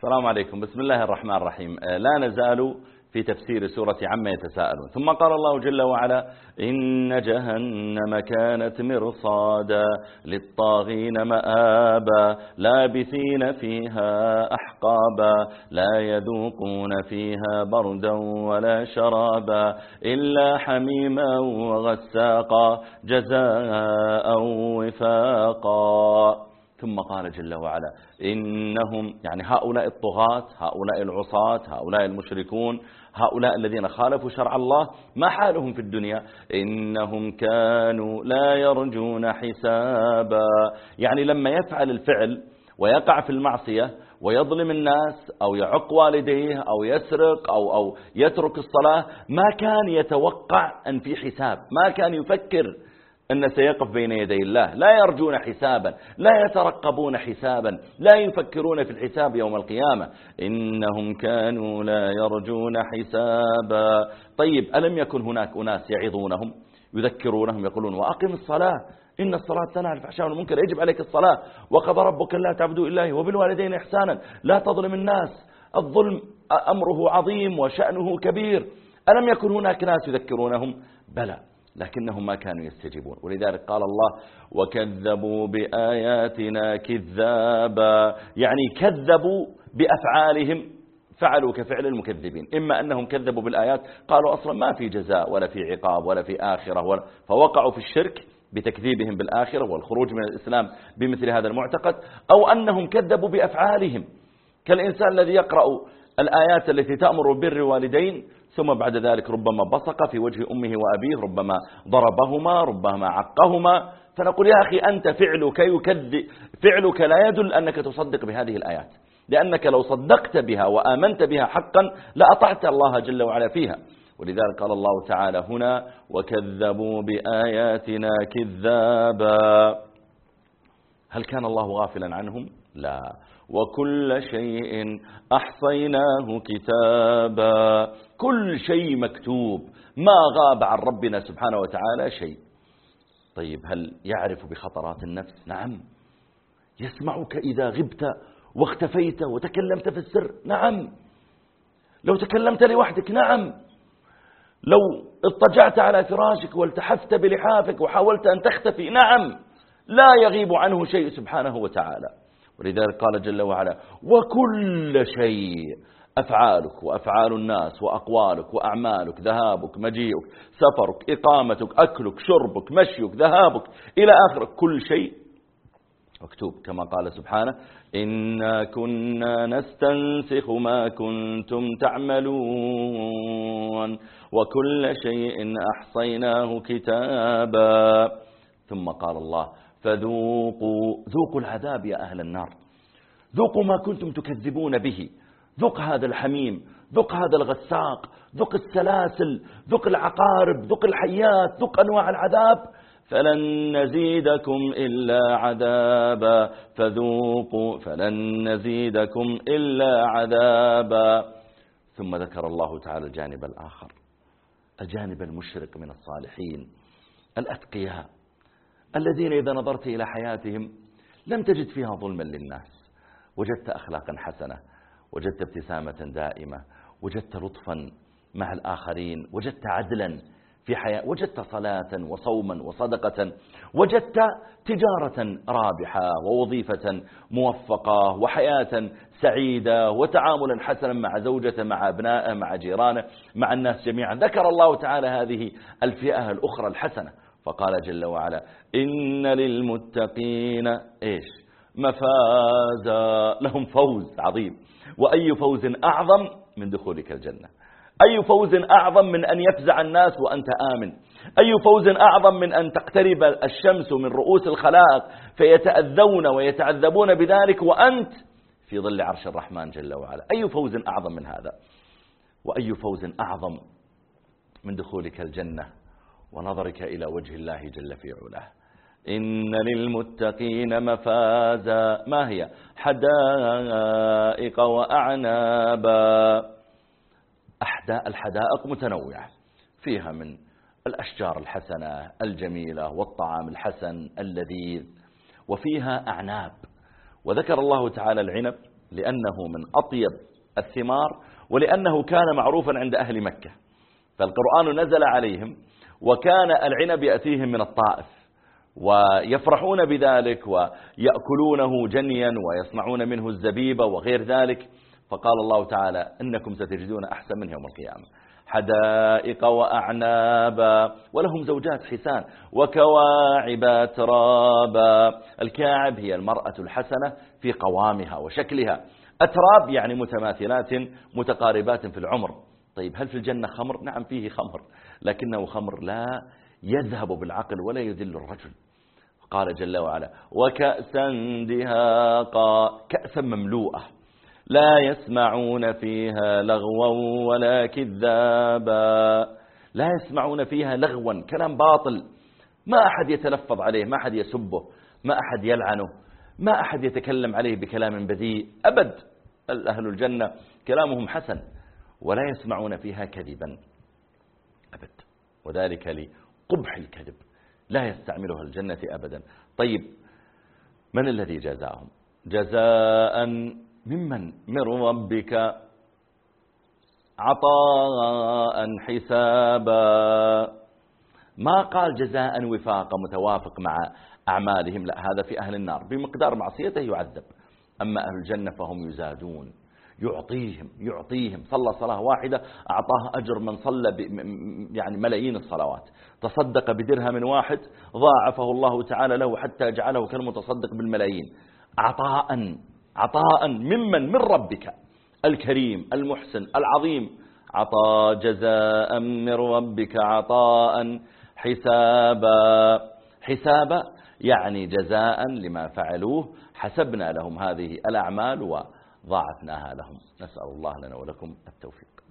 السلام عليكم. بسم الله الرحمن الرحيم. لا نزال في تفسير سورة عما يتساءلون. ثم قال الله جل وعلا إن جهنم كانت مرصادا للطاغين مآبا لابثين فيها أحقابا لا يذوقون فيها بردا ولا شرابا إلا حميما وغساقا جزاء وفاقا. ثم قال جل وعلا إنهم يعني هؤلاء الطغاة هؤلاء العصاة هؤلاء المشركون هؤلاء الذين خالفوا شرع الله ما حالهم في الدنيا؟ إنهم كانوا لا يرجون حسابا. يعني لما يفعل الفعل ويقع في المعصية ويظلم الناس أو يعق والديه أو يسرق أو, أو يترك الصلاة ما كان يتوقع أن في حساب ما كان يفكر أن سيقف بين يدي الله. لا يرجون حسابا لا يترقبون حسابا لا يفكرون في الحساب يوم القيامة. إنهم كانوا لا يرجون حسابا. طيب ألم يكن هناك أناس يعظونهم يذكرونهم يقولون وأقم الصلاة إن الصلاة تنهى الفحشاء والمنكر يجب عليك الصلاة. وقضى ربك لا تعبدوا إلا وبالوالدين إحسانا. لا تظلم الناس. الظلم أمره عظيم وشأنه كبير. ألم يكن هناك ناس يذكرونهم؟ بلى. لكنهم ما كانوا يستجيبون. ولذلك قال الله وكذبوا بآياتنا كذابا. يعني كذبوا بأفعالهم فعلوا كفعل المكذبين. إما أنهم كذبوا بالآيات قالوا أصلا ما في جزاء ولا في عقاب ولا في آخرة ولا فوقعوا في الشرك بتكذيبهم بالآخرة والخروج من الإسلام بمثل هذا المعتقد أو أنهم كذبوا بأفعالهم. كالإنسان الذي يقرأ الآيات التي تأمر والدين ثم بعد ذلك ربما بصق في وجه أمه وأبيه ربما ضربهما ربما عقهما. فنقول يا أخي أنت فعلك يكذب فعلك لا يدل أنك تصدق بهذه الآيات. لأنك لو صدقت بها وآمنت بها حقا لأطعت الله جل وعلا فيها. ولذلك قال الله تعالى هنا وكذبوا بآياتنا كذابا. هل كان الله غافلا عنهم؟ لا. وكل شيء أحصيناه كتابا. كل شيء مكتوب. ما غاب عن ربنا سبحانه وتعالى شيء. طيب هل يعرف بخطرات النفس؟ نعم. يسمعك إذا غبت واختفيت وتكلمت في السر؟ نعم. لو تكلمت لوحدك؟ نعم. لو اضطجعت على فراشك والتحفت بلحافك وحاولت أن تختفي؟ نعم. لا يغيب عنه شيء سبحانه وتعالى. ولذلك قال جل وعلا وكل شيء أفعالك وأفعال الناس وأقوالك وأعمالك ذهابك مجيئك سفرك إقامتك أكلك شربك مشيك ذهابك إلى آخر كل شيء مكتوب. كما قال سبحانه إنا كنا نستنسخ ما كنتم تعملون وكل شيء أحصيناه كتابا. ثم قال الله فذوقوا ذوقوا العذاب يا أهل النار. ذوقوا ما كنتم تكذبون به. ذق هذا الحميم. ذق هذا الغساق. ذق السلاسل. ذق العقارب. ذق الحيات. ذق أنواع العذاب. فلن نزيدكم إلا عذابا. فذوقوا فلن نزيدكم إلا عذابا. ثم ذكر الله تعالى الجانب الآخر. الجانب المشرق من الصالحين. الأتقياء. الذين إذا نظرت إلى حياتهم لم تجد فيها ظلما للناس. وجدت أخلاقا حسنة وجدت ابتسامة دائمة وجدت لطفا مع الآخرين وجدت عدلا في حياة وجدت صلاة وصوما وصدقة وجدت تجارة رابحة ووظيفة موفقة وحياة سعيدة وتعاملا حسنا مع زوجته مع أبنائه مع جيرانه مع الناس جميعا. ذكر الله تعالى هذه الفئة الأخرى الحسنة. فقال جل وعلا إن للمتقين إيش؟ مفازا لهم فوز عظيم. وأي فوز أعظم من دخولك الجنة. أي فوز أعظم من أن يفزع الناس وأنت آمن. أي فوز أعظم من أن تقترب الشمس من رؤوس الخلائق فيتأذون ويتعذبون بذلك وأنت في ظل عرش الرحمن جل وعلا. أي فوز أعظم من هذا؟ وأي فوز أعظم من دخولك الجنة؟ ونظرك إلى وجه الله جل في علاه. إن للمتقين مفازا. ما هي؟ حدائق وأعنابا. الحدائق متنوعة. فيها من الأشجار الحسنة الجميلة والطعام الحسن اللذيذ. وفيها أعناب. وذكر الله تعالى العنب لأنه من أطيب الثمار ولأنه كان معروفا عند أهل مكة. فالقرآن نزل عليهم وكان العنب يأتيهم من الطائف ويفرحون بذلك ويأكلونه جنيا ويصنعون منه الزبيب وغير ذلك. فقال الله تعالى إنكم ستجدون أحسن من يوم القيامة. حدائق وأعنابا ولهم زوجات حسان وكواعب ترابا الكاعب هي المرأة الحسنة في قوامها وشكلها. أتراب يعني متماثلات متقاربات في العمر. طيب هل في الجنة خمر؟ نعم فيه خمر لكنه خمر لا يذهب بالعقل ولا يذل الرجل. قال جل وعلا وكأسا دهاقا كأسا مملوءة لا يسمعون فيها لغوا ولا كذابا لا يسمعون فيها لغوا كلام باطل. ما أحد يتلفظ عليه ما أحد يسبه ما أحد يلعنه ما أحد يتكلم عليه بكلام بذيء أبد. أهل الجنة كلامهم حسن. ولا يسمعون فيها كذبا. أبد. وذلك لقبح الكذب. لا يستعملها الجنة أبدا. طيب من الذي جزاهم؟ جزاء ممن؟ من ربك. عطاء حسابا. ما قال جزاء وفاقا متوافق مع أعمالهم؟ لا هذا في أهل النار. بمقدار معصيته يعذب. أما أهل الجنة فهم يزادون. يعطيهم يعطيهم. صلى صلاة واحدة أعطاه أجر من صلى يعني ملايين الصلوات. تصدق بدرهم واحد ضاعفه الله تعالى له حتى جعله كالمتصدق بالملايين. عطاء عطاء ممن من ربك. الكريم المحسن العظيم. عطاء جزاء من ربك عطاء حسابا. حسابا يعني جزاء لما فعلوه. حسبنا لهم هذه الأعمال وضاعفناها لهم. نسأل الله لنا ولكم التوفيق.